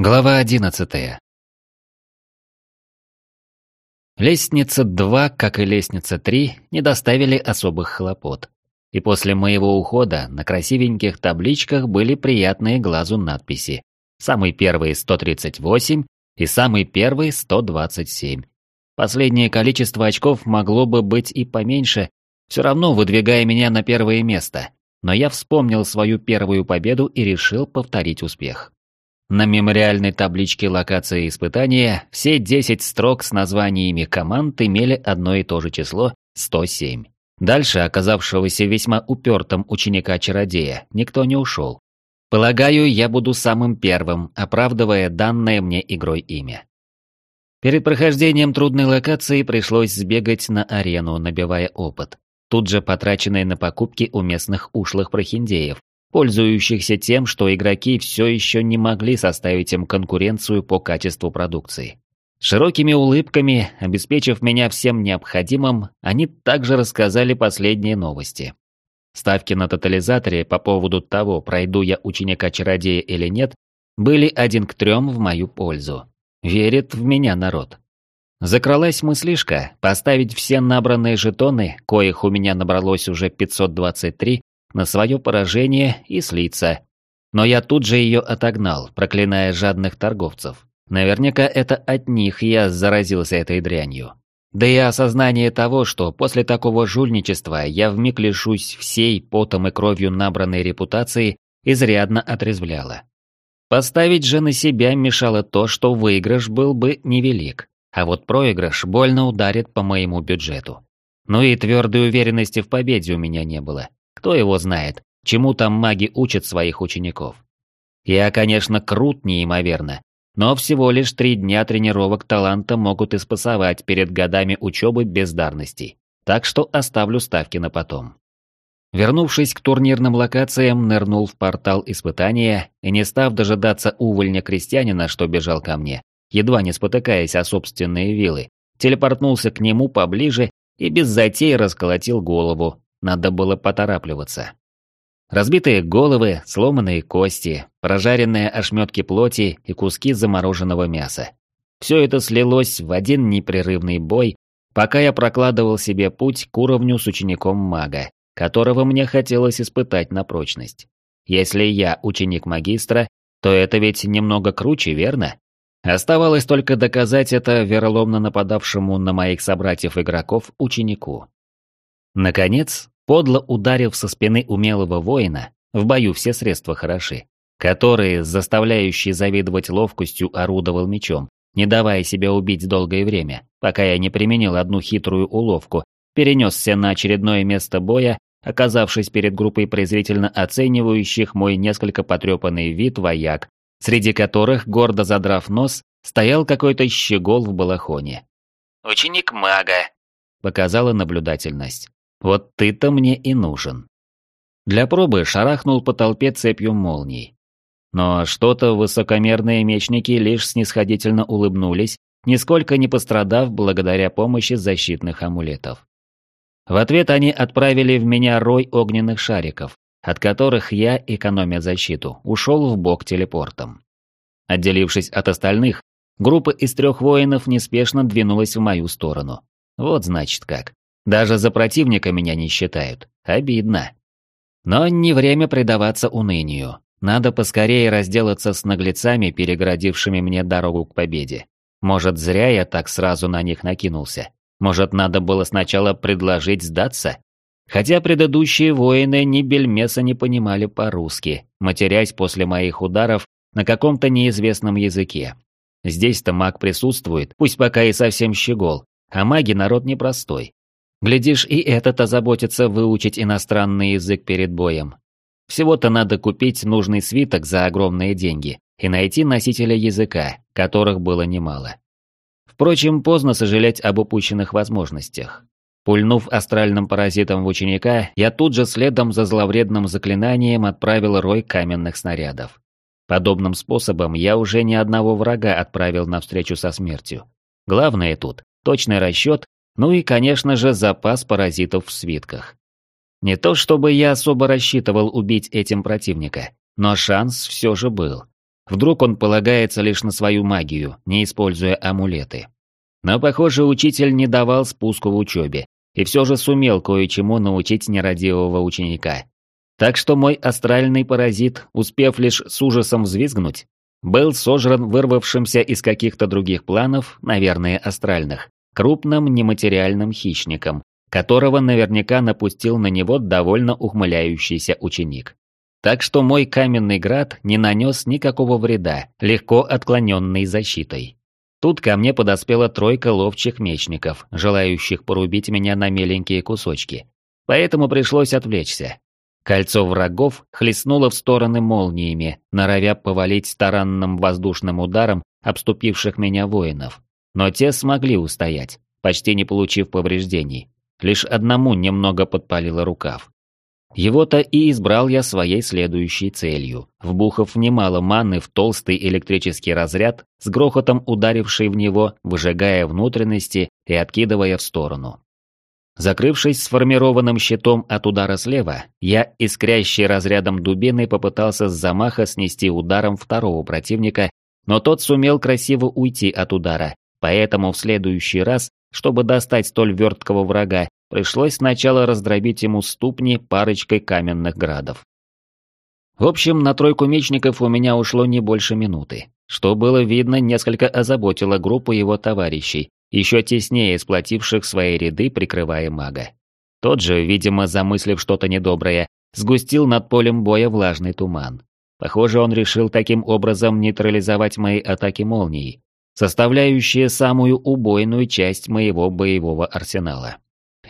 Глава одиннадцатая. Лестница 2, как и лестница 3, не доставили особых хлопот. И после моего ухода на красивеньких табличках были приятные глазу надписи. Самый первый 138 и самый первый 127. Последнее количество очков могло бы быть и поменьше, все равно выдвигая меня на первое место. Но я вспомнил свою первую победу и решил повторить успех. На мемориальной табличке локации испытания все 10 строк с названиями команд имели одно и то же число – 107. Дальше оказавшегося весьма упертым ученика-чародея никто не ушел. Полагаю, я буду самым первым, оправдывая данное мне игрой имя. Перед прохождением трудной локации пришлось сбегать на арену, набивая опыт, тут же потраченный на покупки у местных ушлых прохиндеев, пользующихся тем, что игроки все еще не могли составить им конкуренцию по качеству продукции. Широкими улыбками, обеспечив меня всем необходимым, они также рассказали последние новости. Ставки на тотализаторе по поводу того, пройду я ученика-чародея или нет, были один к трем в мою пользу. Верит в меня народ. Закралась мыслишка поставить все набранные жетоны, коих у меня набралось уже 523, на свое поражение и слиться. Но я тут же ее отогнал, проклиная жадных торговцев. Наверняка это от них я заразился этой дрянью. Да и осознание того, что после такого жульничества я вмиг лишусь всей потом и кровью набранной репутации, изрядно отрезвляло. Поставить же на себя мешало то, что выигрыш был бы невелик, а вот проигрыш больно ударит по моему бюджету. Ну и твердой уверенности в победе у меня не было. Кто его знает, чему там маги учат своих учеников. Я, конечно, крут неимоверно, но всего лишь три дня тренировок таланта могут и перед годами учебы бездарностей, так что оставлю ставки на потом. Вернувшись к турнирным локациям, нырнул в портал испытания и, не став дожидаться увольня крестьянина, что бежал ко мне, едва не спотыкаясь о собственные вилы, телепортнулся к нему поближе и без затей расколотил голову, надо было поторапливаться. Разбитые головы, сломанные кости, прожаренные ошметки плоти и куски замороженного мяса. Все это слилось в один непрерывный бой, пока я прокладывал себе путь к уровню с учеником мага, которого мне хотелось испытать на прочность. Если я ученик магистра, то это ведь немного круче, верно? Оставалось только доказать это вероломно нападавшему на моих собратьев-игроков ученику. Наконец, подло ударив со спины умелого воина, в бою все средства хороши, который, заставляющий завидовать ловкостью, орудовал мечом, не давая себя убить долгое время, пока я не применил одну хитрую уловку, перенесся на очередное место боя, оказавшись перед группой презрительно оценивающих мой несколько потрепанный вид вояк, среди которых, гордо задрав нос, стоял какой-то щегол в балахоне. «Ученик мага», — показала наблюдательность. Вот ты-то мне и нужен. Для пробы шарахнул по толпе цепью молний. Но что-то высокомерные мечники лишь снисходительно улыбнулись, нисколько не пострадав благодаря помощи защитных амулетов. В ответ они отправили в меня рой огненных шариков, от которых я, экономя защиту, ушел в бок телепортом. Отделившись от остальных, группа из трех воинов неспешно двинулась в мою сторону. Вот значит как. Даже за противника меня не считают. Обидно. Но не время предаваться унынию. Надо поскорее разделаться с наглецами, переградившими мне дорогу к победе. Может, зря я так сразу на них накинулся. Может, надо было сначала предложить сдаться? Хотя предыдущие воины ни бельмеса не понимали по-русски, матерясь после моих ударов на каком-то неизвестном языке. Здесь-то маг присутствует, пусть пока и совсем щегол, а маги народ непростой. Глядишь, и этот озаботится выучить иностранный язык перед боем. Всего-то надо купить нужный свиток за огромные деньги и найти носителя языка, которых было немало. Впрочем, поздно сожалеть об упущенных возможностях. Пульнув астральным паразитом в ученика, я тут же следом за зловредным заклинанием отправил рой каменных снарядов. Подобным способом я уже ни одного врага отправил навстречу со смертью. Главное тут – точный расчет ну и, конечно же, запас паразитов в свитках. Не то чтобы я особо рассчитывал убить этим противника, но шанс все же был. Вдруг он полагается лишь на свою магию, не используя амулеты. Но, похоже, учитель не давал спуску в учебе, и все же сумел кое-чему научить нерадивого ученика. Так что мой астральный паразит, успев лишь с ужасом взвизгнуть, был сожран вырвавшимся из каких-то других планов, наверное, астральных, крупным нематериальным хищником, которого наверняка напустил на него довольно ухмыляющийся ученик. Так что мой каменный град не нанес никакого вреда, легко отклоненный защитой. Тут ко мне подоспела тройка ловчих мечников, желающих порубить меня на меленькие кусочки. Поэтому пришлось отвлечься. Кольцо врагов хлестнуло в стороны молниями, норовя повалить таранным воздушным ударом обступивших меня воинов. Но те смогли устоять, почти не получив повреждений. Лишь одному немного подпалило рукав. Его-то и избрал я своей следующей целью, вбухав немало маны в толстый электрический разряд, с грохотом ударивший в него, выжигая внутренности и откидывая в сторону. Закрывшись сформированным щитом от удара слева, я, искрящий разрядом дубины, попытался с замаха снести ударом второго противника, но тот сумел красиво уйти от удара, поэтому в следующий раз, чтобы достать столь верткого врага, пришлось сначала раздробить ему ступни парочкой каменных градов. В общем, на тройку мечников у меня ушло не больше минуты, что было видно несколько озаботило группу его товарищей, еще теснее сплотивших свои ряды, прикрывая мага. Тот же, видимо, замыслив что-то недоброе, сгустил над полем боя влажный туман. Похоже, он решил таким образом нейтрализовать мои атаки молнией, составляющие самую убойную часть моего боевого арсенала.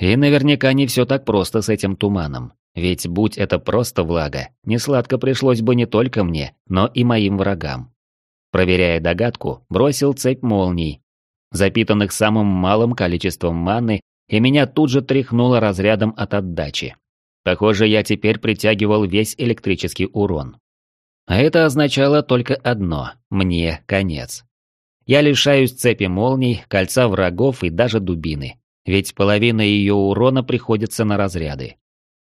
И наверняка не все так просто с этим туманом, ведь будь это просто влага, несладко пришлось бы не только мне, но и моим врагам. Проверяя догадку, бросил цепь молний, запитанных самым малым количеством маны, и меня тут же тряхнуло разрядом от отдачи. Похоже, я теперь притягивал весь электрический урон. А это означало только одно – мне конец. Я лишаюсь цепи молний, кольца врагов и даже дубины, ведь половина ее урона приходится на разряды.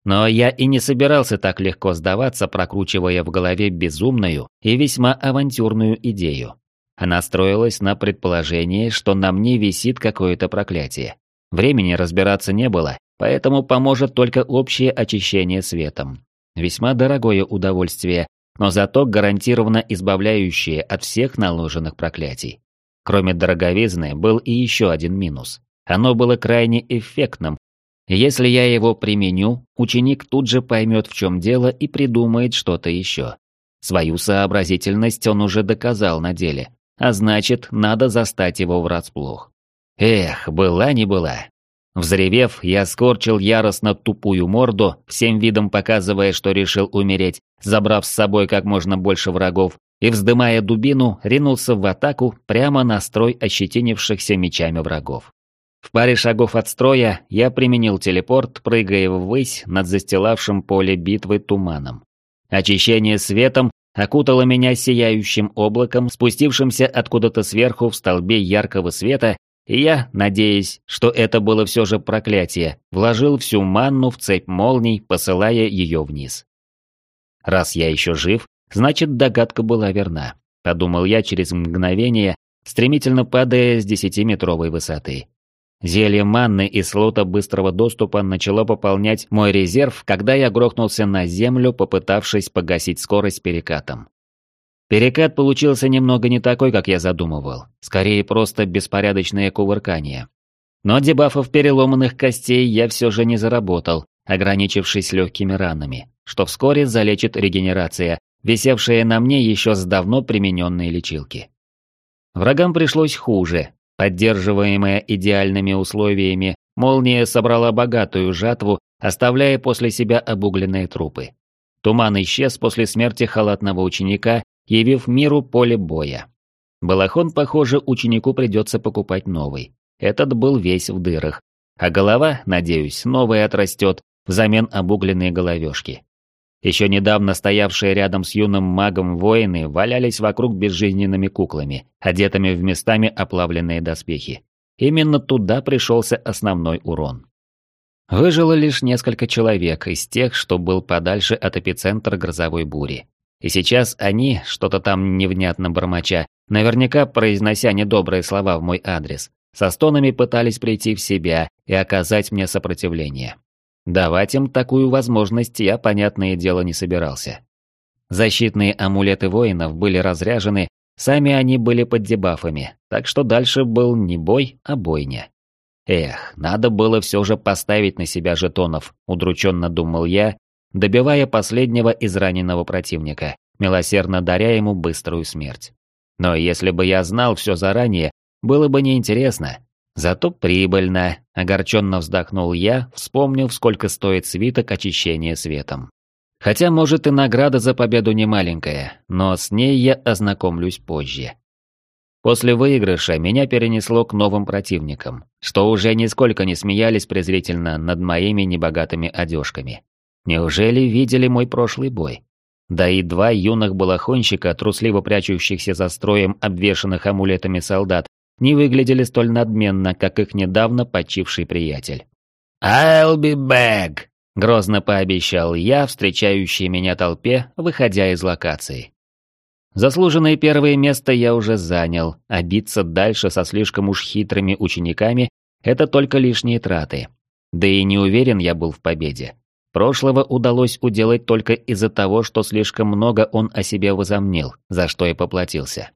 Но я и не собирался так легко сдаваться, прокручивая в голове безумную и весьма авантюрную идею. Она строилась на предположении, что на мне висит какое-то проклятие. Времени разбираться не было, поэтому поможет только общее очищение светом. Весьма дорогое удовольствие, но зато гарантированно избавляющее от всех наложенных проклятий. Кроме дороговизны, был и еще один минус. Оно было крайне эффектным. Если я его применю, ученик тут же поймет, в чем дело, и придумает что-то еще. Свою сообразительность он уже доказал на деле, а значит, надо застать его врасплох. Эх, была не была. Взревев, я скорчил яростно тупую морду, всем видом показывая, что решил умереть, забрав с собой как можно больше врагов, и, вздымая дубину, ринулся в атаку прямо на строй ощетинившихся мечами врагов. В паре шагов от строя я применил телепорт, прыгая ввысь над застилавшим поле битвы туманом. Очищение светом окутала меня сияющим облаком, спустившимся откуда-то сверху в столбе яркого света, и я, надеясь, что это было все же проклятие, вложил всю манну в цепь молний, посылая ее вниз. Раз я еще жив, значит догадка была верна, подумал я через мгновение, стремительно падая с десятиметровой высоты. Зелье манны и слота быстрого доступа начало пополнять мой резерв, когда я грохнулся на землю, попытавшись погасить скорость перекатом. Перекат получился немного не такой, как я задумывал, скорее просто беспорядочное кувыркание. Но дебафов переломанных костей я все же не заработал, ограничившись легкими ранами, что вскоре залечит регенерация, висевшая на мне еще с давно примененной лечилки. Врагам пришлось хуже, Поддерживаемая идеальными условиями, молния собрала богатую жатву, оставляя после себя обугленные трупы. Туман исчез после смерти халатного ученика, явив миру поле боя. Балахон, похоже, ученику придется покупать новый. Этот был весь в дырах. А голова, надеюсь, новая отрастет взамен обугленной головешки. Еще недавно стоявшие рядом с юным магом воины валялись вокруг безжизненными куклами, одетыми в местами оплавленные доспехи. Именно туда пришелся основной урон. Выжило лишь несколько человек из тех, что был подальше от эпицентра грозовой бури. И сейчас они, что-то там невнятно бормоча, наверняка произнося недобрые слова в мой адрес, со стонами пытались прийти в себя и оказать мне сопротивление. Давать им такую возможность я, понятное дело, не собирался. Защитные амулеты воинов были разряжены, сами они были под дебафами, так что дальше был не бой, а бойня. Эх, надо было все же поставить на себя жетонов, удрученно думал я, добивая последнего из раненого противника, милосердно даря ему быструю смерть. Но если бы я знал все заранее, было бы неинтересно. Зато прибыльно, огорченно вздохнул я, вспомнив, сколько стоит свиток очищения светом. Хотя, может, и награда за победу не маленькая, но с ней я ознакомлюсь позже. После выигрыша меня перенесло к новым противникам, что уже нисколько не смеялись презрительно над моими небогатыми одежками. Неужели видели мой прошлый бой? Да и два юных балахонщика, трусливо прячущихся за строем обвешанных амулетами солдат, не выглядели столь надменно, как их недавно почивший приятель. «I'll be back!» — грозно пообещал я, встречающей меня толпе, выходя из локации. Заслуженное первое место я уже занял, а биться дальше со слишком уж хитрыми учениками — это только лишние траты. Да и не уверен я был в победе. Прошлого удалось уделать только из-за того, что слишком много он о себе возомнил, за что и поплатился.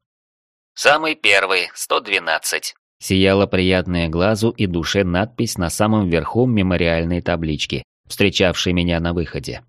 «Самый первый, 112», — сияла приятная глазу и душе надпись на самом верху мемориальной таблички, встречавшей меня на выходе.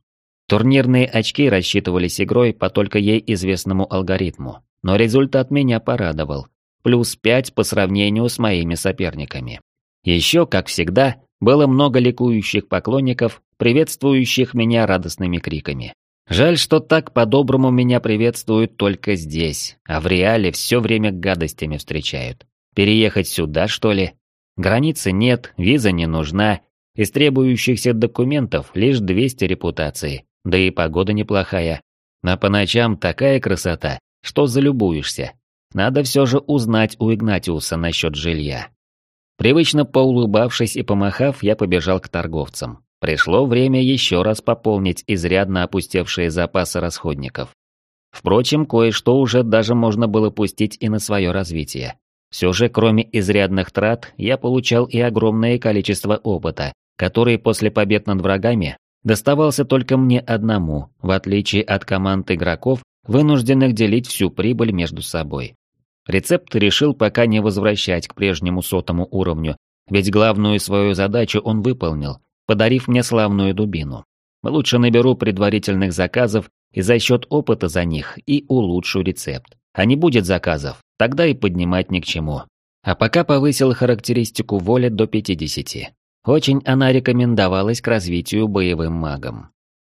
Турнирные очки рассчитывались игрой по только ей известному алгоритму, но результат меня порадовал. Плюс 5 по сравнению с моими соперниками. Еще, как всегда, было много ликующих поклонников, приветствующих меня радостными криками. Жаль, что так по-доброму меня приветствуют только здесь, а в реале все время гадостями встречают. Переехать сюда, что ли? Границы нет, виза не нужна, из требующихся документов лишь 200 репутаций, да и погода неплохая. А по ночам такая красота, что залюбуешься. Надо все же узнать у Игнатиуса насчет жилья. Привычно поулыбавшись и помахав, я побежал к торговцам. Пришло время еще раз пополнить изрядно опустевшие запасы расходников. Впрочем, кое-что уже даже можно было пустить и на свое развитие. Все же, кроме изрядных трат, я получал и огромное количество опыта, который после побед над врагами доставался только мне одному, в отличие от команд игроков, вынужденных делить всю прибыль между собой. Рецепт решил пока не возвращать к прежнему сотому уровню, ведь главную свою задачу он выполнил, подарив мне славную дубину. Лучше наберу предварительных заказов и за счет опыта за них и улучшу рецепт. А не будет заказов, тогда и поднимать ни к чему. А пока повысил характеристику воли до 50. Очень она рекомендовалась к развитию боевым магом.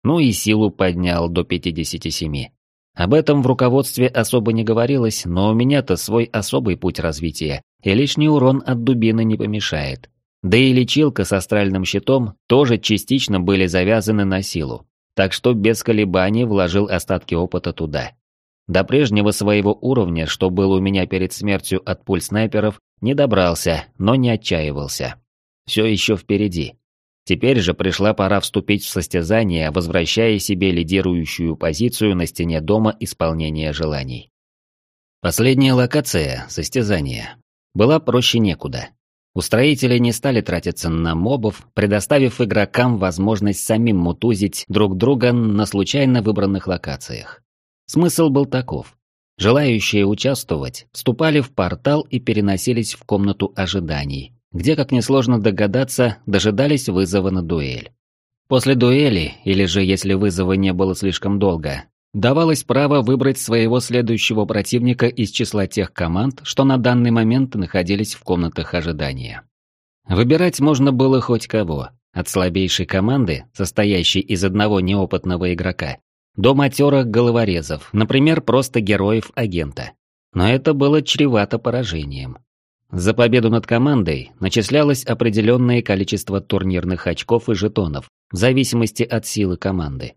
Ну и силу поднял до 57. Об этом в руководстве особо не говорилось, но у меня-то свой особый путь развития, и лишний урон от дубины не помешает. Да и лечилка с астральным щитом тоже частично были завязаны на силу, так что без колебаний вложил остатки опыта туда. До прежнего своего уровня, что был у меня перед смертью от пуль снайперов, не добрался, но не отчаивался. Все еще впереди. Теперь же пришла пора вступить в состязание, возвращая себе лидирующую позицию на стене дома исполнения желаний. Последняя локация, состязание, была проще некуда. Устроители не стали тратиться на мобов, предоставив игрокам возможность самим мутузить друг друга на случайно выбранных локациях. Смысл был таков. Желающие участвовать вступали в портал и переносились в комнату ожиданий, где, как несложно догадаться, дожидались вызова на дуэль. После дуэли, или же если вызова не было слишком долго, давалось право выбрать своего следующего противника из числа тех команд, что на данный момент находились в комнатах ожидания. Выбирать можно было хоть кого, от слабейшей команды, состоящей из одного неопытного игрока, до матерых головорезов, например, просто героев агента. Но это было чревато поражением. За победу над командой начислялось определенное количество турнирных очков и жетонов, в зависимости от силы команды.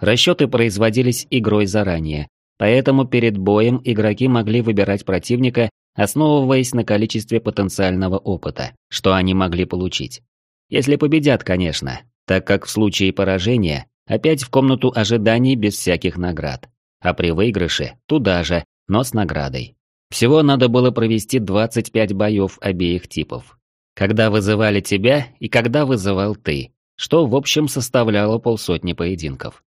Расчеты производились игрой заранее, поэтому перед боем игроки могли выбирать противника, основываясь на количестве потенциального опыта, что они могли получить. Если победят, конечно, так как в случае поражения опять в комнату ожиданий без всяких наград. а при выигрыше туда же, но с наградой. Всего надо было провести 25 боев обеих типов. Когда вызывали тебя и когда вызывал ты, что в общем составляло полсотни поединков.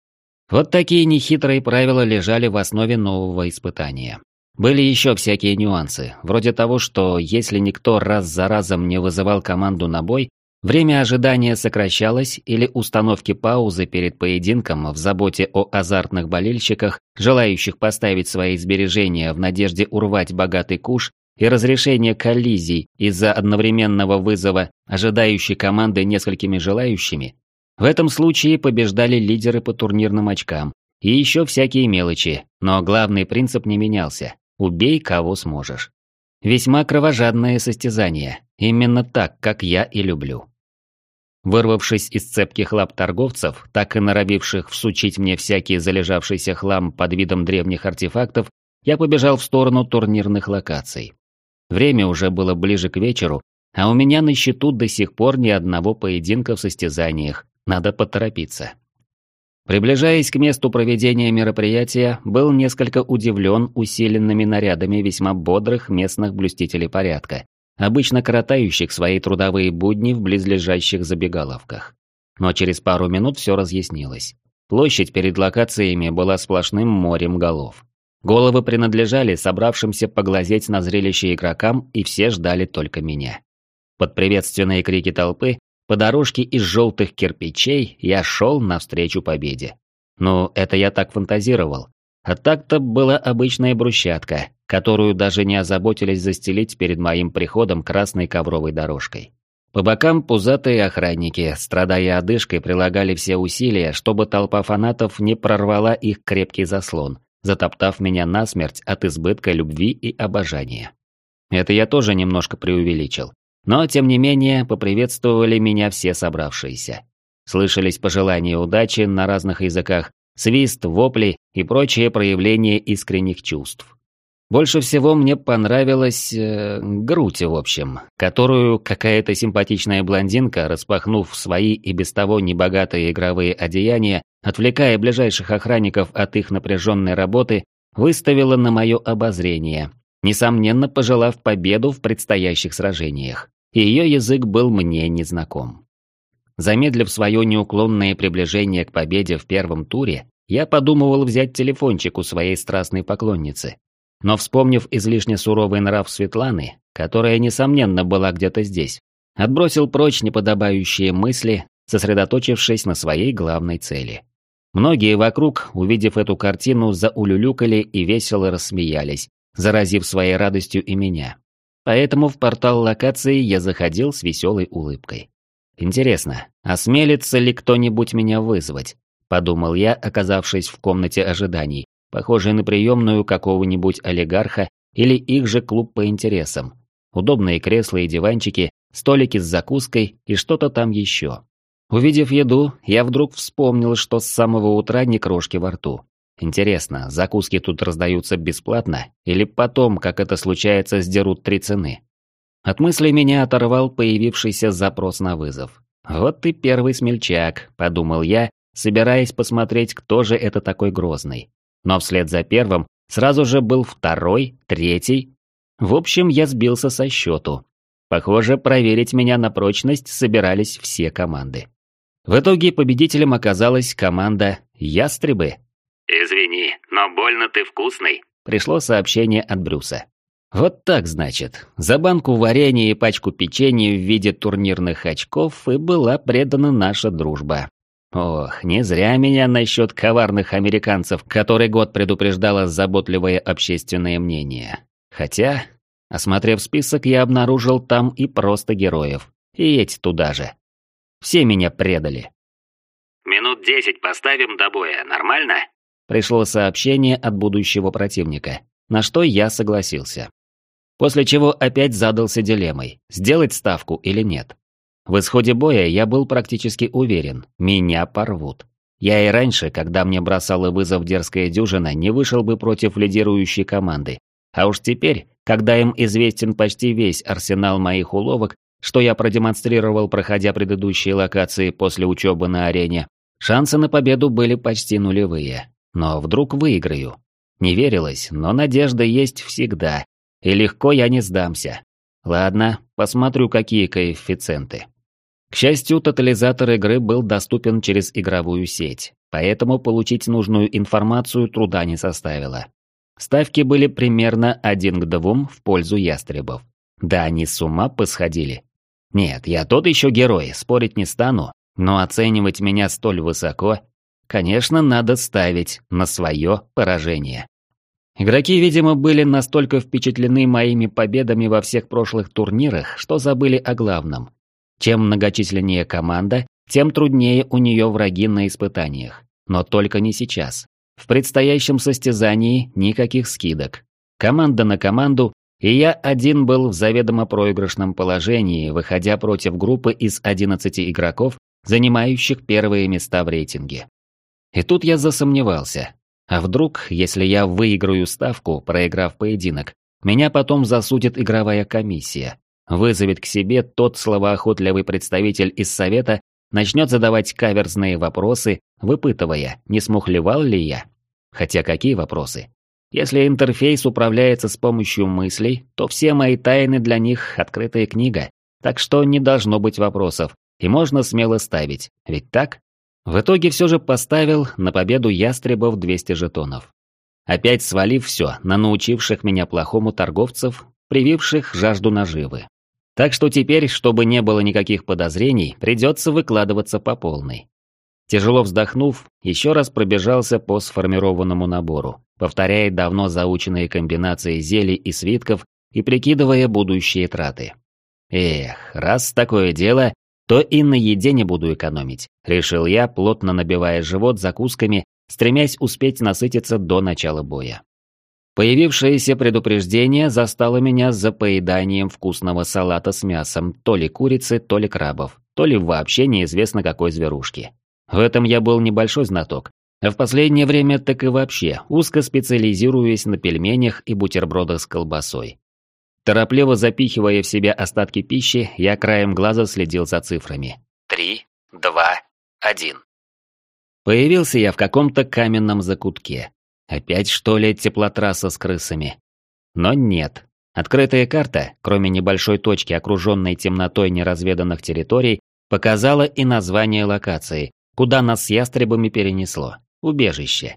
Вот такие нехитрые правила лежали в основе нового испытания. Были еще всякие нюансы, вроде того, что если никто раз за разом не вызывал команду на бой, время ожидания сокращалось или установки паузы перед поединком в заботе о азартных болельщиках, желающих поставить свои сбережения в надежде урвать богатый куш, и разрешение коллизий из-за одновременного вызова ожидающей команды несколькими желающими, в этом случае побеждали лидеры по турнирным очкам и еще всякие мелочи, но главный принцип не менялся Убей кого сможешь. Весьма кровожадное состязание, именно так, как я и люблю. Вырвавшись из цепких лап торговцев, так и норовивших всучить мне всякий залежавшийся хлам под видом древних артефактов, я побежал в сторону турнирных локаций. Время уже было ближе к вечеру, а у меня на счету до сих пор ни одного поединка в состязаниях, надо поторопиться. Приближаясь к месту проведения мероприятия, был несколько удивлен усиленными нарядами весьма бодрых местных блюстителей порядка, обычно коротающих свои трудовые будни в близлежащих забегаловках. Но через пару минут все разъяснилось. Площадь перед локациями была сплошным морем голов. Головы принадлежали собравшимся поглазеть на зрелище игрокам, и все ждали только меня. Под приветственные крики толпы по дорожке из желтых кирпичей я шел навстречу победе. Ну, это я так фантазировал. А так-то была обычная брусчатка, которую даже не озаботились застелить перед моим приходом красной ковровой дорожкой. По бокам пузатые охранники, страдая одышкой, прилагали все усилия, чтобы толпа фанатов не прорвала их крепкий заслон, затоптав меня насмерть от избытка любви и обожания. Это я тоже немножко преувеличил. Но, тем не менее, поприветствовали меня все собравшиеся. Слышались пожелания удачи на разных языках, свист, вопли и прочие проявления искренних чувств. Больше всего мне понравилась э, грудь, в общем, которую какая-то симпатичная блондинка, распахнув свои и без того небогатые игровые одеяния, отвлекая ближайших охранников от их напряженной работы, выставила на мое обозрение, несомненно пожелав победу в предстоящих сражениях ее язык был мне незнаком. Замедлив свое неуклонное приближение к победе в первом туре, я подумывал взять телефончик у своей страстной поклонницы. Но вспомнив излишне суровый нрав Светланы, которая, несомненно, была где-то здесь, отбросил прочь неподобающие мысли, сосредоточившись на своей главной цели. Многие вокруг, увидев эту картину, заулюлюкали и весело рассмеялись, заразив своей радостью и меня. Поэтому в портал локации я заходил с веселой улыбкой. Интересно, осмелится ли кто-нибудь меня вызвать? Подумал я, оказавшись в комнате ожиданий, похожей на приемную какого-нибудь олигарха или их же клуб по интересам. Удобные кресла и диванчики, столики с закуской и что-то там еще. Увидев еду, я вдруг вспомнил, что с самого утра ни крошки во рту. Интересно, закуски тут раздаются бесплатно, или потом, как это случается, сдерут три цены? От мысли меня оторвал появившийся запрос на вызов. «Вот ты первый смельчак», — подумал я, собираясь посмотреть, кто же это такой грозный. Но вслед за первым сразу же был второй, третий. В общем, я сбился со счету. Похоже, проверить меня на прочность собирались все команды. В итоге победителем оказалась команда «Ястребы», «Извини, но больно ты вкусный», — пришло сообщение от Брюса. Вот так, значит, за банку варенья и пачку печенья в виде турнирных очков и была предана наша дружба. Ох, не зря меня насчет коварных американцев который год предупреждало заботливое общественное мнение. Хотя, осмотрев список, я обнаружил там и просто героев. И эти туда же. Все меня предали. «Минут десять поставим до боя, нормально?» Пришло сообщение от будущего противника, на что я согласился. После чего опять задался дилеммой, сделать ставку или нет. В исходе боя я был практически уверен, меня порвут. Я и раньше, когда мне бросала вызов дерзкая дюжина, не вышел бы против лидирующей команды. А уж теперь, когда им известен почти весь арсенал моих уловок, что я продемонстрировал, проходя предыдущие локации после учебы на арене, шансы на победу были почти нулевые. Но вдруг выиграю. Не верилось, но надежда есть всегда, и легко я не сдамся. Ладно, посмотрю, какие коэффициенты. К счастью, тотализатор игры был доступен через игровую сеть, поэтому получить нужную информацию труда не составило. Ставки были примерно один к двум в пользу ястребов. Да они с ума посходили. Нет, я тот еще герой, спорить не стану, но оценивать меня столь высоко, конечно, надо ставить на свое поражение. Игроки, видимо, были настолько впечатлены моими победами во всех прошлых турнирах, что забыли о главном. Чем многочисленнее команда, тем труднее у нее враги на испытаниях. Но только не сейчас. В предстоящем состязании никаких скидок. Команда на команду, и я один был в заведомо проигрышном положении, выходя против группы из 11 игроков, занимающих первые места в рейтинге. И тут я засомневался, а вдруг, если я выиграю ставку, проиграв поединок, меня потом засудит игровая комиссия, вызовет к себе тот словоохотливый представитель из совета, начнет задавать каверзные вопросы, выпытывая, не смухлевал ли я. Хотя какие вопросы? Если интерфейс управляется с помощью мыслей, то все мои тайны для них открытая книга, так что не должно быть вопросов, и можно смело ставить, ведь так? В итоге все же поставил на победу ястребов 200 жетонов. Опять свалив все на научивших меня плохому торговцев, прививших жажду наживы. Так что теперь, чтобы не было никаких подозрений, придется выкладываться по полной. Тяжело вздохнув, еще раз пробежался по сформированному набору, повторяя давно заученные комбинации зелий и свитков и прикидывая будущие траты. Эх, раз такое дело, то и на еде не буду экономить, решил я, плотно набивая живот закусками, стремясь успеть насытиться до начала боя. Появившееся предупреждение застало меня за поеданием вкусного салата с мясом то ли курицы, то ли крабов, то ли вообще неизвестно какой зверушки. В этом я был небольшой знаток, а в последнее время так и вообще узко специализируясь на пельменях и бутербродах с колбасой. Торопливо запихивая в себя остатки пищи, я краем глаза следил за цифрами. Три, два, один. Появился я в каком-то каменном закутке. Опять что ли теплотрасса с крысами? Но нет. Открытая карта, кроме небольшой точки, окруженной темнотой неразведанных территорий, показала и название локации, куда нас с ястребами перенесло. Убежище.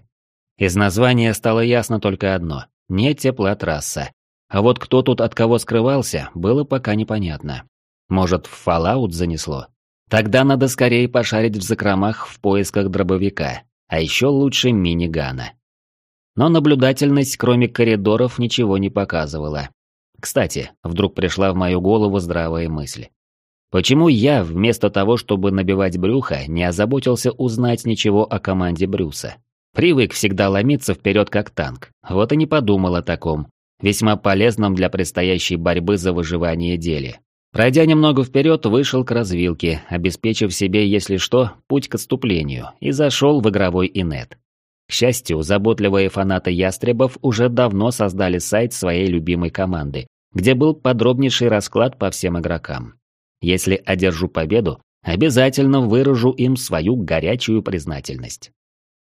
Из названия стало ясно только одно – не теплотрасса. А вот кто тут от кого скрывался, было пока непонятно. Может, в Fallout занесло? Тогда надо скорее пошарить в закромах в поисках дробовика, а еще лучше минигана. Но наблюдательность, кроме коридоров, ничего не показывала. Кстати, вдруг пришла в мою голову здравая мысль. Почему я, вместо того, чтобы набивать брюхо, не озаботился узнать ничего о команде Брюса? Привык всегда ломиться вперед как танк, вот и не подумал о таком, весьма полезном для предстоящей борьбы за выживание деле. Пройдя немного вперед, вышел к развилке, обеспечив себе, если что, путь к отступлению, и зашел в игровой инет. К счастью, заботливые фанаты ястребов уже давно создали сайт своей любимой команды, где был подробнейший расклад по всем игрокам. Если одержу победу, обязательно выражу им свою горячую признательность.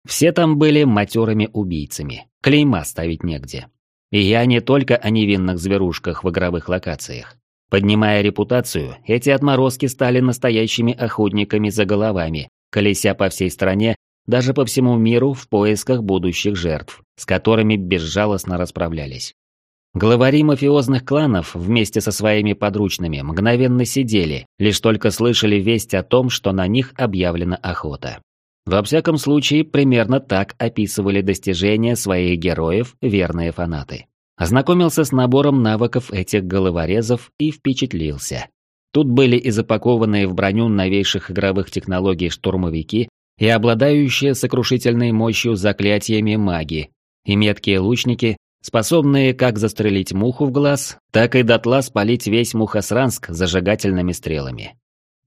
Все там были матерыми убийцами, клейма ставить негде. И я не только о невинных зверушках в игровых локациях. Поднимая репутацию, эти отморозки стали настоящими охотниками за головами, колеся по всей стране, даже по всему миру в поисках будущих жертв, с которыми безжалостно расправлялись. Главари мафиозных кланов вместе со своими подручными мгновенно сидели, лишь только слышали весть о том, что на них объявлена охота. Во всяком случае, примерно так описывали достижения своих героев верные фанаты. Ознакомился с набором навыков этих головорезов и впечатлился. Тут были и запакованные в броню новейших игровых технологий штурмовики, и обладающие сокрушительной мощью заклятиями маги, и меткие лучники, способные как застрелить муху в глаз, так и дотла спалить весь Мухосранск зажигательными стрелами.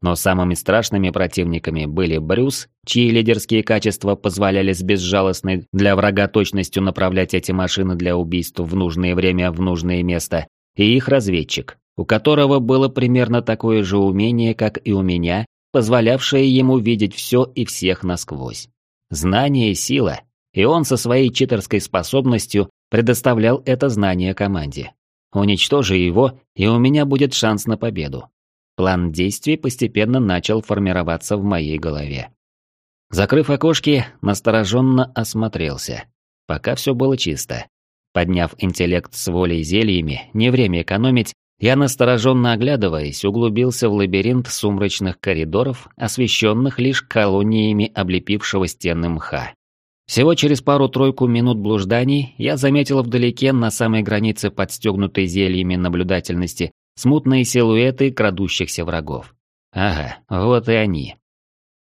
Но самыми страшными противниками были Брюс, чьи лидерские качества позволяли с безжалостной для врага точностью направлять эти машины для убийств в нужное время в нужное место, и их разведчик, у которого было примерно такое же умение, как и у меня, позволявшее ему видеть все и всех насквозь. Знание – сила, и он со своей читерской способностью предоставлял это знание команде. Уничтожи его, и у меня будет шанс на победу. План действий постепенно начал формироваться в моей голове. Закрыв окошки, настороженно осмотрелся. Пока все было чисто. Подняв интеллект с волей зельями, не время экономить, я, настороженно оглядываясь, углубился в лабиринт сумрачных коридоров, освещенных лишь колониями облепившего стены мха. Всего через пару-тройку минут блужданий я заметил вдалеке на самой границе подстегнутой зельями наблюдательности смутные силуэты крадущихся врагов. Ага, вот и они.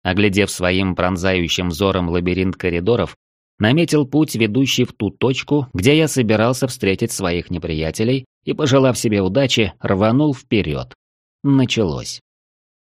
Оглядев своим пронзающим взором лабиринт коридоров, наметил путь, ведущий в ту точку, где я собирался встретить своих неприятелей, и, пожелав себе удачи, рванул вперед. Началось.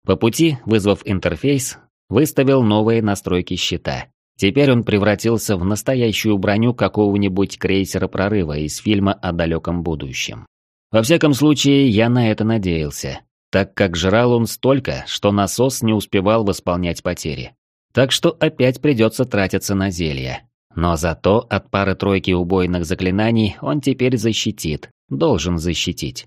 По пути, вызвав интерфейс, выставил новые настройки щита. Теперь он превратился в настоящую броню какого-нибудь крейсера прорыва из фильма о далеком будущем. Во всяком случае, я на это надеялся, так как жрал он столько, что насос не успевал восполнять потери. Так что опять придется тратиться на зелья. Но зато от пары-тройки убойных заклинаний он теперь защитит, должен защитить.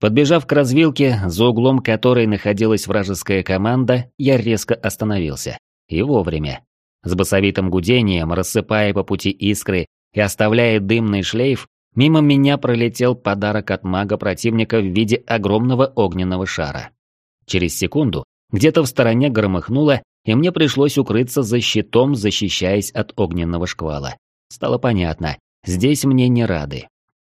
Подбежав к развилке, за углом которой находилась вражеская команда, я резко остановился. И вовремя. С басовитым гудением, рассыпая по пути искры и оставляя дымный шлейф, мимо меня пролетел подарок от мага противника в виде огромного огненного шара. Через секунду где-то в стороне громыхнуло, и мне пришлось укрыться за щитом, защищаясь от огненного шквала. Стало понятно, здесь мне не рады.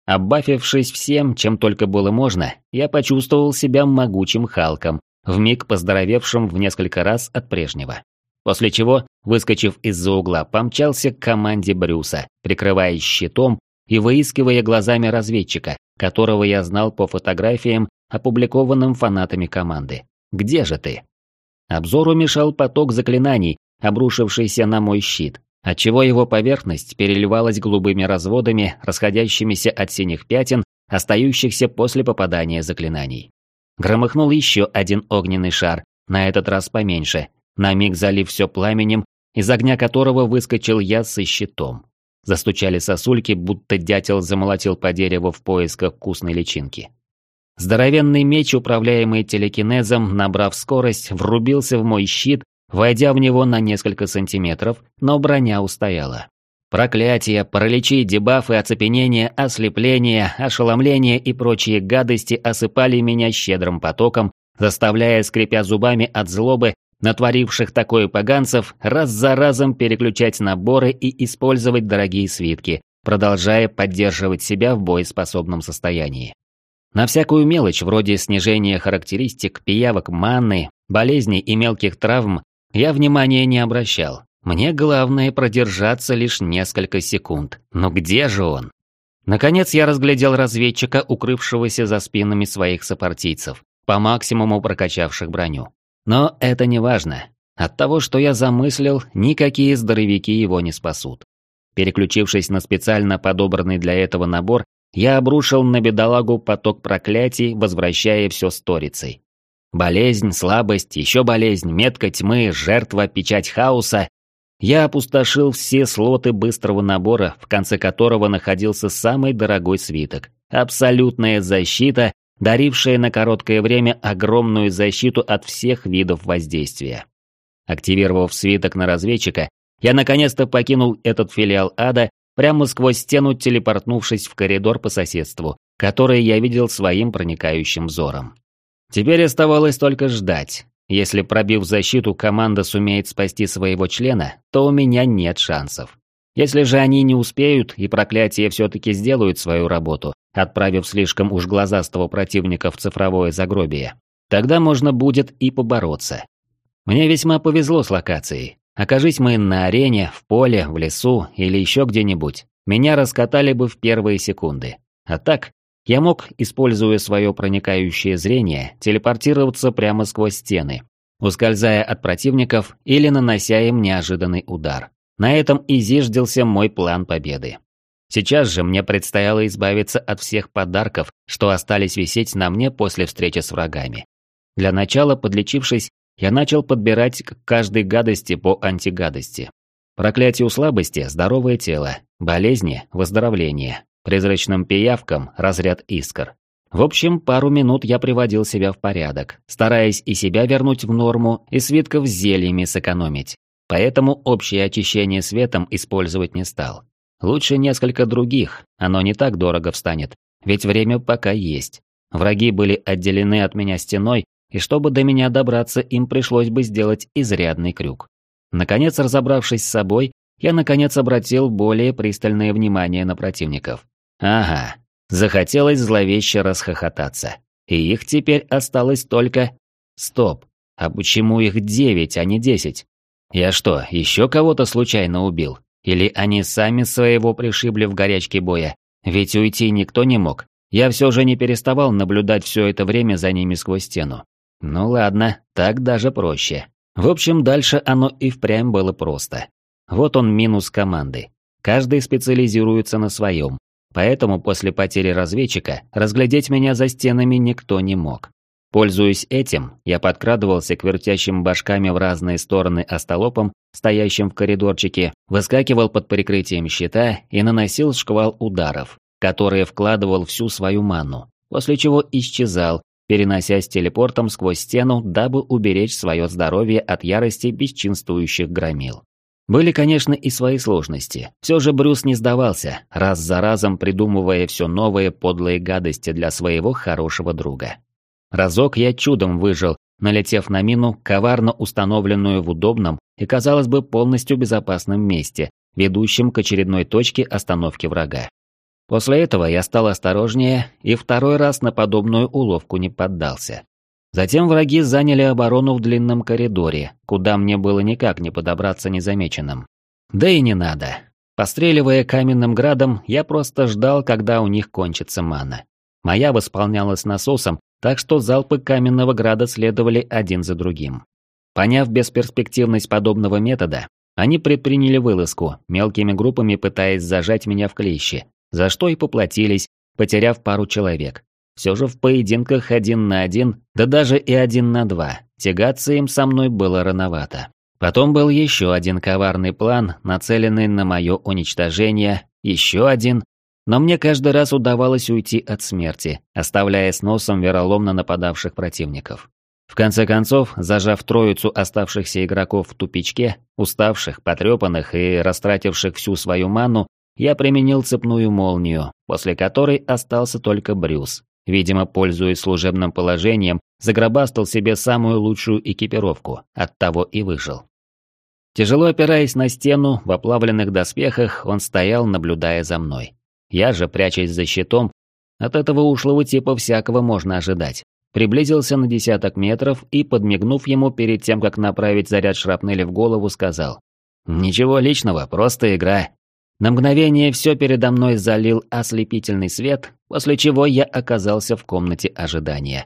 Оббафившись всем, чем только было можно, я почувствовал себя могучим Халком, вмиг поздоровевшим в несколько раз от прежнего. После чего, выскочив из-за угла, помчался к команде Брюса, прикрываясь щитом и выискивая глазами разведчика, которого я знал по фотографиям, опубликованным фанатами команды. «Где же ты?» Обзору мешал поток заклинаний, обрушившийся на мой щит, отчего его поверхность переливалась голубыми разводами, расходящимися от синих пятен, остающихся после попадания заклинаний. Громыхнул еще один огненный шар, на этот раз поменьше, на миг залив все пламенем, из огня которого выскочил я со щитом. Застучали сосульки, будто дятел замолотил по дереву в поисках вкусной личинки. Здоровенный меч, управляемый телекинезом, набрав скорость, врубился в мой щит, войдя в него на несколько сантиметров, но броня устояла. Проклятия, параличи, дебафы, оцепенения, ослепления, ошеломления и прочие гадости осыпали меня щедрым потоком, заставляя, скрипя зубами от злобы, натворивших такое поганцев, раз за разом переключать наборы и использовать дорогие свитки, продолжая поддерживать себя в боеспособном состоянии. На всякую мелочь, вроде снижения характеристик, пиявок маны, болезней и мелких травм, я внимания не обращал. Мне главное продержаться лишь несколько секунд. Но где же он? Наконец я разглядел разведчика, укрывшегося за спинами своих сопартийцев, по максимуму прокачавших броню. Но это не важно. От того, что я замыслил, никакие здоровяки его не спасут. Переключившись на специально подобранный для этого набор, я обрушил на бедолагу поток проклятий, возвращая все сторицей. Болезнь, слабость, еще болезнь, метка тьмы, жертва, печать хаоса. Я опустошил все слоты быстрого набора, в конце которого находился самый дорогой свиток. Абсолютная защита дарившая на короткое время огромную защиту от всех видов воздействия. Активировав свиток на разведчика, я наконец-то покинул этот филиал ада, прямо сквозь стену телепортнувшись в коридор по соседству, который я видел своим проникающим взором. Теперь оставалось только ждать. Если пробив защиту, команда сумеет спасти своего члена, то у меня нет шансов. Если же они не успеют и проклятие все-таки сделают свою работу, отправив слишком уж глазастого противника в цифровое загробие, тогда можно будет и побороться. Мне весьма повезло с локацией. Окажись мы на арене, в поле, в лесу или еще где-нибудь, меня раскатали бы в первые секунды. А так, я мог, используя свое проникающее зрение, телепортироваться прямо сквозь стены, ускользая от противников или нанося им неожиданный удар. На этом и зиждился мой план победы. Сейчас же мне предстояло избавиться от всех подарков, что остались висеть на мне после встречи с врагами. Для начала, подлечившись, я начал подбирать к каждой гадости по антигадости. Проклятию слабости – здоровое тело, болезни – выздоровление, призрачным пиявкам – разряд искр. В общем, пару минут я приводил себя в порядок, стараясь и себя вернуть в норму, и свитков с зельями сэкономить. Поэтому общее очищение светом использовать не стал. Лучше несколько других, оно не так дорого встанет, ведь время пока есть. Враги были отделены от меня стеной, и чтобы до меня добраться, им пришлось бы сделать изрядный крюк. Наконец, разобравшись с собой, я наконец обратил более пристальное внимание на противников. Ага, захотелось зловеще расхохотаться. И их теперь осталось только... Стоп, а почему их девять, а не десять? Я что, еще кого-то случайно убил? Или они сами своего пришибли в горячке боя? Ведь уйти никто не мог. Я все же не переставал наблюдать все это время за ними сквозь стену. Ну ладно, так даже проще. В общем, дальше оно и впрямь было просто. Вот он минус команды. Каждый специализируется на своем. Поэтому после потери разведчика разглядеть меня за стенами никто не мог. Пользуясь этим, я подкрадывался к вертящим башками в разные стороны остолопам, стоящим в коридорчике, выскакивал под прикрытием щита и наносил шквал ударов, которые вкладывал всю свою ману, после чего исчезал, переносясь телепортом сквозь стену, дабы уберечь свое здоровье от ярости бесчинствующих громил. Были, конечно, и свои сложности. Все же Брюс не сдавался, раз за разом придумывая все новые подлые гадости для своего хорошего друга. Разок я чудом выжил, налетев на мину, коварно установленную в удобном и, казалось бы, полностью безопасном месте, ведущем к очередной точке остановки врага. После этого я стал осторожнее и второй раз на подобную уловку не поддался. Затем враги заняли оборону в длинном коридоре, куда мне было никак не подобраться незамеченным. Да и не надо. Постреливая каменным градом, я просто ждал, когда у них кончится мана. Моя восполнялась насосом, так что залпы каменного града следовали один за другим. Поняв бесперспективность подобного метода, они предприняли вылазку, мелкими группами пытаясь зажать меня в клещи, за что и поплатились, потеряв пару человек. Все же в поединках один на один, да даже и один на два, тягаться им со мной было рановато. Потом был еще один коварный план, нацеленный на мое уничтожение, еще один, но мне каждый раз удавалось уйти от смерти, оставляя с носом вероломно нападавших противников. В конце концов, зажав троицу оставшихся игроков в тупичке, уставших, потрепанных и растративших всю свою ману, я применил цепную молнию, после которой остался только Брюс. Видимо, пользуясь служебным положением, загробастал себе самую лучшую экипировку, оттого и выжил. Тяжело опираясь на стену, в оплавленных доспехах, он стоял, наблюдая за мной. Я же, прячась за щитом, от этого ушлого типа всякого можно ожидать. Приблизился на десяток метров и, подмигнув ему перед тем, как направить заряд шрапнели в голову, сказал «Ничего личного, просто игра. На мгновение все передо мной залил ослепительный свет, после чего я оказался в комнате ожидания.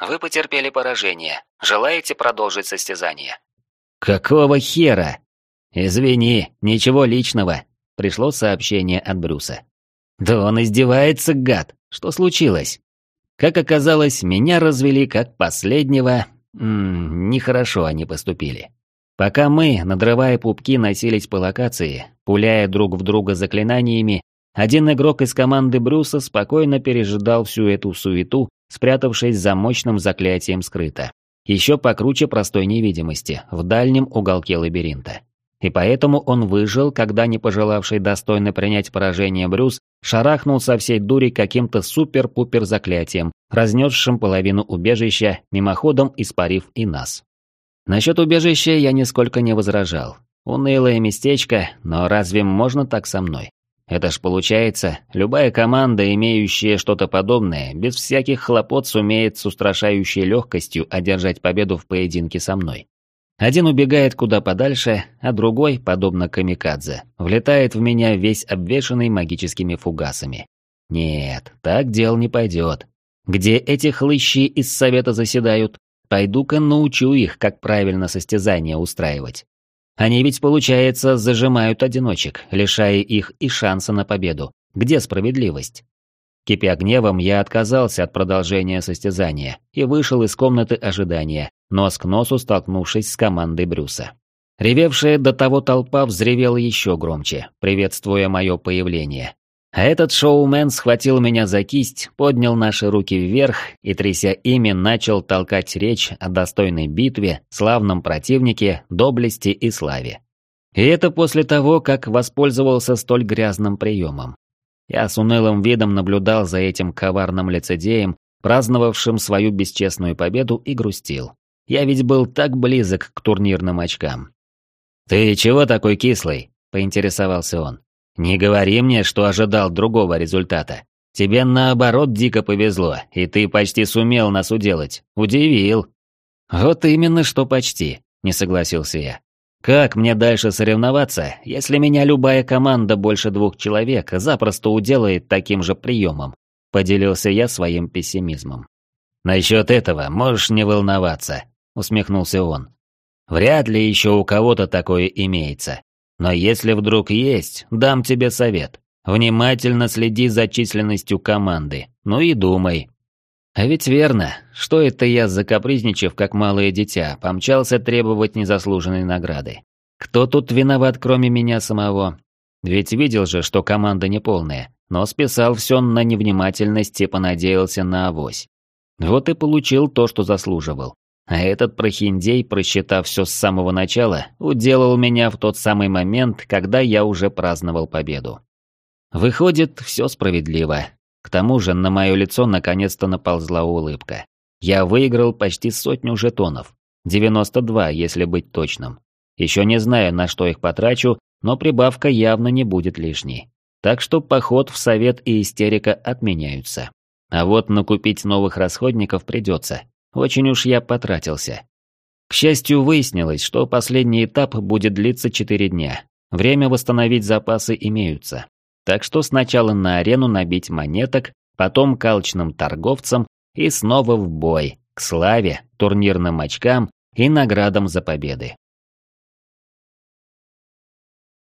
Вы потерпели поражение. Желаете продолжить состязание? Какого хера? Извини, ничего личного. Пришло сообщение от Брюса. Да он издевается, гад. Что случилось? Как оказалось, меня развели как последнего... М -м, нехорошо они поступили. Пока мы, надрывая пупки, носились по локации, пуляя друг в друга заклинаниями, один игрок из команды Брюса спокойно пережидал всю эту суету, спрятавшись за мощным заклятием скрыто. Еще покруче простой невидимости, в дальнем уголке лабиринта. И поэтому он выжил, когда не пожелавший достойно принять поражение Брюс шарахнул со всей дури каким-то супер-пупер заклятием, разнесшим половину убежища, мимоходом испарив и нас. Насчет убежища я нисколько не возражал. Унылое местечко, но разве можно так со мной? Это ж получается, любая команда, имеющая что-то подобное, без всяких хлопот сумеет с устрашающей легкостью одержать победу в поединке со мной. Один убегает куда подальше, а другой, подобно камикадзе, влетает в меня весь обвешанный магическими фугасами. Нет, так дел не пойдет. Где эти хлыщи из совета заседают? Пойду-ка научу их, как правильно состязания устраивать. Они ведь, получается, зажимают одиночек, лишая их и шанса на победу. Где справедливость? Кипя гневом, я отказался от продолжения состязания и вышел из комнаты ожидания, нос к носу столкнувшись с командой Брюса. Ревевшая до того толпа взревела еще громче, приветствуя мое появление. А этот шоумен схватил меня за кисть, поднял наши руки вверх и, тряся ими, начал толкать речь о достойной битве, славном противнике, доблести и славе. И это после того, как воспользовался столь грязным приемом. Я с унылым видом наблюдал за этим коварным лицедеем, праздновавшим свою бесчестную победу, и грустил. Я ведь был так близок к турнирным очкам. «Ты чего такой кислый?» – поинтересовался он. «Не говори мне, что ожидал другого результата. Тебе наоборот дико повезло, и ты почти сумел нас уделать. Удивил». «Вот именно что почти», – не согласился я. «Как мне дальше соревноваться, если меня любая команда больше двух человек запросто уделает таким же приемом?» – поделился я своим пессимизмом. «Насчет этого можешь не волноваться», – усмехнулся он. Вряд ли еще у кого-то такое имеется. Но если вдруг есть, дам тебе совет. Внимательно следи за численностью команды. Ну и думай. А ведь верно, что это я, закапризничав как малое дитя, помчался требовать незаслуженной награды. Кто тут виноват, кроме меня самого? Ведь видел же, что команда неполная, но списал все на невнимательность и понадеялся на авось. Вот и получил то, что заслуживал. А этот прохиндей, просчитав все с самого начала, уделал меня в тот самый момент, когда я уже праздновал победу. Выходит, все справедливо. К тому же на мое лицо наконец-то наползла улыбка. Я выиграл почти сотню жетонов. 92, если быть точным. Еще не знаю, на что их потрачу, но прибавка явно не будет лишней. Так что поход в совет и истерика отменяются. А вот накупить новых расходников придется, очень уж я потратился. К счастью, выяснилось, что последний этап будет длиться 4 дня. Время восстановить запасы имеются. Так что сначала на арену набить монеток, потом к торговцам и снова в бой, к славе, турнирным очкам и наградам за победы.